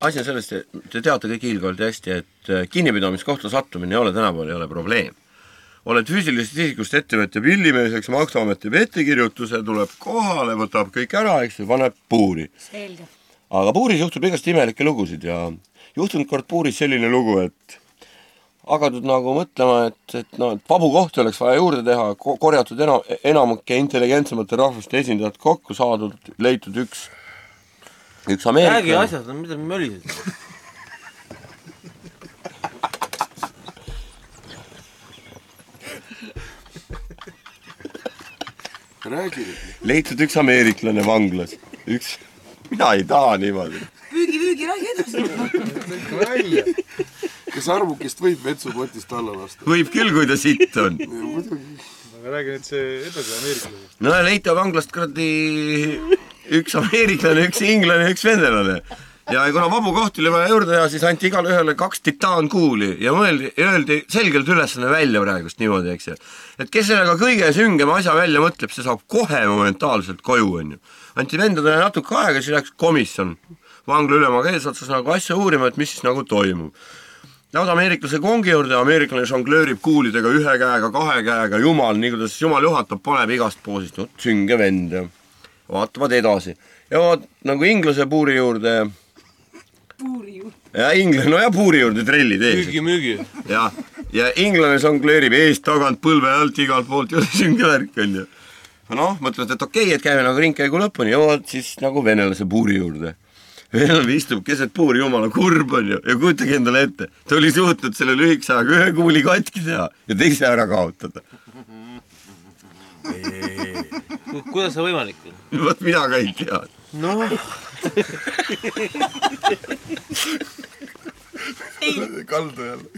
asi on selles, te teate kõik hiilgavalt hästi, et äh, kinnipidamiskohta sattumine ei ole tänapäeval ei ole probleem. oled füüsilisest isikust ettevõtja pillimeeseks, Maksuamet teeb ettekirjutuse, tuleb kohale, võtab kõik ära, eks ju, paneb puuri. aga puuris juhtub igast imelikke lugusid ja juhtunud kord puuris selline lugu, et hakatud nagu mõtlema, et, et noh, et vabu kohti oleks vaja juurde teha, korjatud ena-, enamike intelligentsemate rahvuste esindajad kokku, saadud, leitud üks, üks räägi ameeriklane. asjast, mida mölised. räägi. leitud üks ameeriklane vanglas, üks, mina ei taha niimoodi. püügi, püügi, räägi edasi. kas arvukist võib vetsupotist alla lasta? võib küll, kui ta sitt on. muidugi. aga räägi nüüd see edasi ameeriklasest. no leitav vanglast kuradi üks ameeriklane, üks inglane, üks venelane ja kuna vabu kohti oli vaja juurde teha, siis anti igale ühele kaks titaankuuli ja mõeldi, öeldi selgelt ülesanne välja praegust niimoodi, eks ju. et kes sellega kõige süngema asja välja mõtleb, see saab kohe momentaalselt koju, onju. anti vendadele natuke aega, siis läks komisjon vangla ülemaga eesotsas nagu asja uurima, et mis siis nagu toimub. Lähed ameeriklase kongi juurde ameeriklane žonglöörib kuulidega ühe käega, kahe käega, jumal, nii kuidas jumal juhatab, paneb igast poosist, vot sünge vend ja vaatavad edasi. jõuavad nagu inglase puuri juurde puuri ju. ja inglane, no ja puuri juurde trellid ees. müügi, müügi. ja, ja inglane žongleerib eest-tagant, põlve alt, igalt poolt, ju sünge värk onju. noh, mõtlevad, et okei okay,, et käime nagu ringkäigu lõpuni, jõuavad siis nagu venelase puuri juurde. venelane istub keset puuri, jumala kurb onju, ja kujutage endale ette, ta oli suutnud selle lühikese ajaga ühe kuuli katki teha ja teise ära kaotada. Kuidas see võimalik on? vot mina ka ei tea. noh, kaldu jälle.